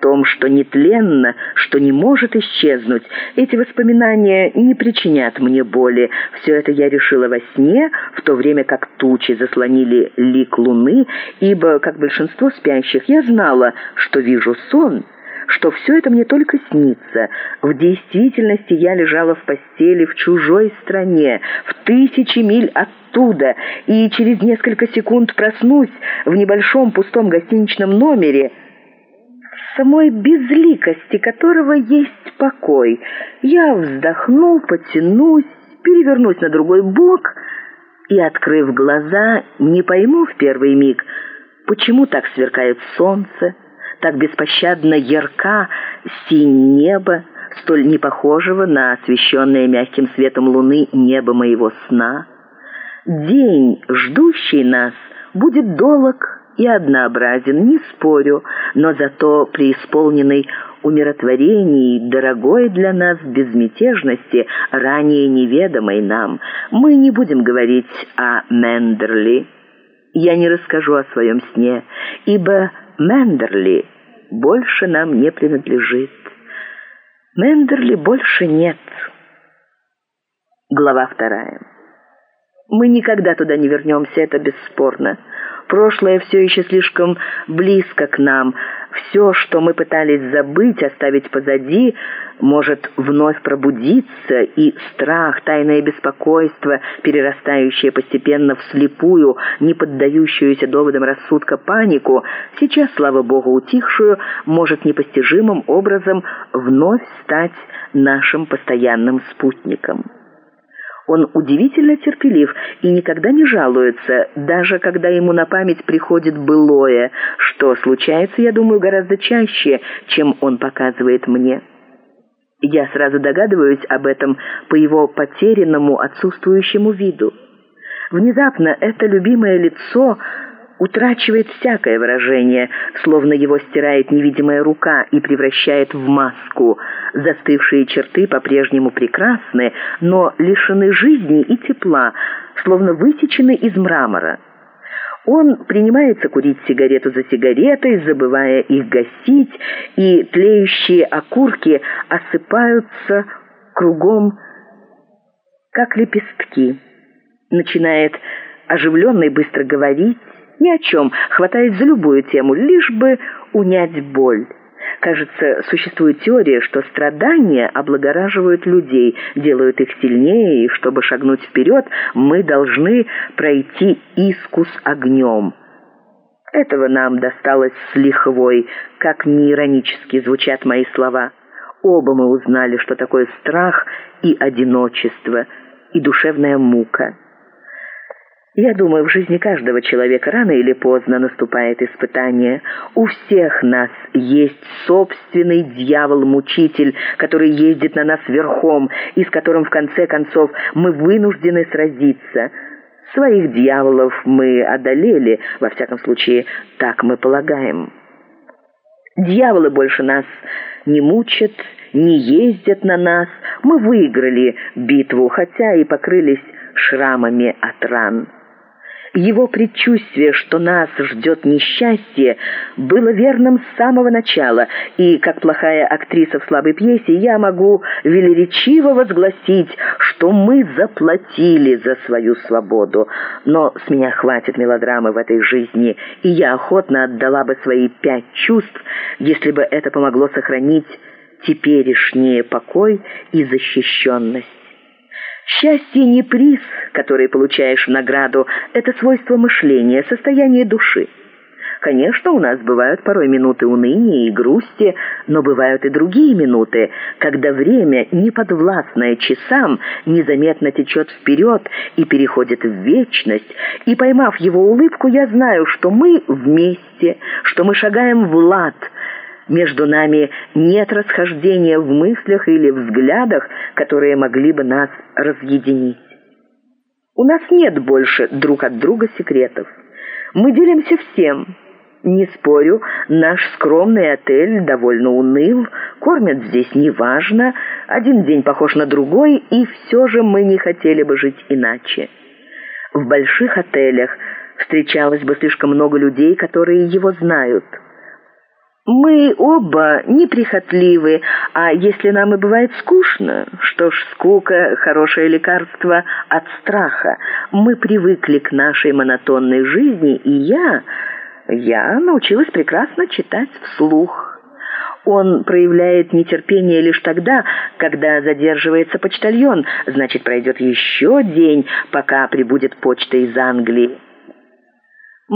том, что нетленно, что не может исчезнуть. Эти воспоминания не причинят мне боли. Все это я решила во сне, в то время как тучи заслонили лик луны, ибо, как большинство спящих, я знала, что вижу сон — что все это мне только снится. В действительности я лежала в постели в чужой стране, в тысячи миль оттуда, и через несколько секунд проснусь в небольшом пустом гостиничном номере, самой безликости которого есть покой. Я вздохну, потянусь, перевернусь на другой бок и, открыв глаза, не пойму в первый миг, почему так сверкает солнце, так беспощадно ярка синь небо, столь не похожего на освещенное мягким светом луны небо моего сна. День, ждущий нас, будет долог и однообразен, не спорю, но зато преисполненный умиротворений, дорогой для нас безмятежности, ранее неведомой нам. Мы не будем говорить о Ибо Больше больше нам не принадлежит. Мендерли больше нет. Глава вторая. Мы никогда туда не вернемся, это бесспорно. Прошлое все еще слишком близко к нам. Все, что мы пытались забыть, оставить позади, может вновь пробудиться, и страх, тайное беспокойство, перерастающее постепенно в слепую, не поддающуюся доводам рассудка панику, сейчас, славаОгу, утихшую, может непостижимым образом вновь стать нашим постоянным спутником. Он удивительно терпелив и никогда не жалуется, даже когда ему на память приходит былое, что случается, я думаю, гораздо чаще, чем он показывает мне. Я сразу догадываюсь об этом по его потерянному, отсутствующему виду. Внезапно это любимое лицо утрачивает всякое выражение, словно его стирает невидимая рука и превращает в маску. Застывшие черты по-прежнему прекрасны, но лишены жизни и тепла, словно высечены из мрамора. Он принимается курить сигарету за сигаретой, забывая их гасить, и тлеющие окурки осыпаются кругом, как лепестки. Начинает оживленно и быстро говорить, ни о чем, хватает за любую тему, лишь бы унять боль. Кажется, существует теория, что страдания облагораживают людей, делают их сильнее, и чтобы шагнуть вперед, мы должны пройти искус огнем. Этого нам досталось с лихвой, как неиронически звучат мои слова. Оба мы узнали, что такое страх и одиночество, и душевная мука. Я думаю, в жизни каждого человека рано или поздно наступает испытание. У всех нас есть собственный дьявол-мучитель, который ездит на нас верхом и с которым в конце концов мы вынуждены сразиться. Своих дьяволов мы одолели, во всяком случае, так мы полагаем. Дьяволы больше нас не мучат, не ездят на нас. Мы выиграли битву, хотя и покрылись шрамами от ран. Его предчувствие, что нас ждет несчастье, было верным с самого начала, и, как плохая актриса в слабой пьесе, я могу велеречиво возгласить, что мы заплатили за свою свободу. Но с меня хватит мелодрамы в этой жизни, и я охотно отдала бы свои пять чувств, если бы это помогло сохранить теперешний покой и защищенность. Счастье не приз, который получаешь в награду, это свойство мышления, состояние души. Конечно, у нас бывают порой минуты уныния и грусти, но бывают и другие минуты, когда время, не подвластное часам, незаметно течет вперед и переходит в вечность, и, поймав его улыбку, я знаю, что мы вместе, что мы шагаем в лад, между нами нет расхождения в мыслях или взглядах, которые могли бы нас разъединить. У нас нет больше друг от друга секретов. Мы делимся всем. Не спорю, наш скромный отель довольно уныл, кормят здесь неважно, один день похож на другой, и все же мы не хотели бы жить иначе. В больших отелях встречалось бы слишком много людей, которые его знают – Мы оба неприхотливы, а если нам и бывает скучно, что ж, скука — хорошее лекарство от страха. Мы привыкли к нашей монотонной жизни, и я... я научилась прекрасно читать вслух. Он проявляет нетерпение лишь тогда, когда задерживается почтальон, значит, пройдет еще день, пока прибудет почта из Англии.